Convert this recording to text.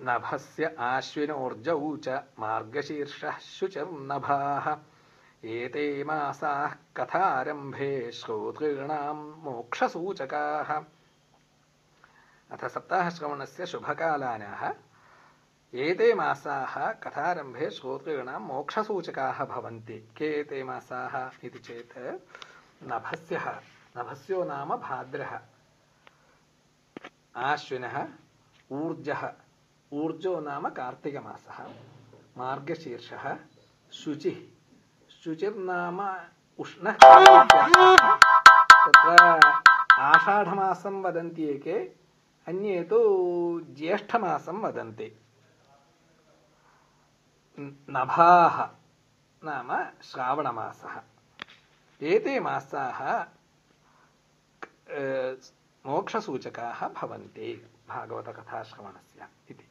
नभस्य आश्विनोर्जौ च मार्गशीर्षः शुचिर्नभाः एते मासाः कथारम्भे श्रोतॄणां मोक्षसूचकाः। अथ सप्ताहश्रवणस्य शुभकालानाः। एते मासाः कथारम्भे श्रोतॄणां मोक्षसूचकाः भवन्ति। के एते मासाः नाम भाद्रः। आश्विनः, ऊर्जः। ऊर्जो नाम कार्तिकमासः मार्गशीर्षः शुचिः शुचिर्नाम उष्णः तत्र आषाढमासं वदन्ति एके अन्ये तु ज्येष्ठमासं वदन्ति नभाः नाम श्रावणमासः एते मासाः मोक्षसूचकाः भवन्ति भागवतकथाश्रवणस्य इति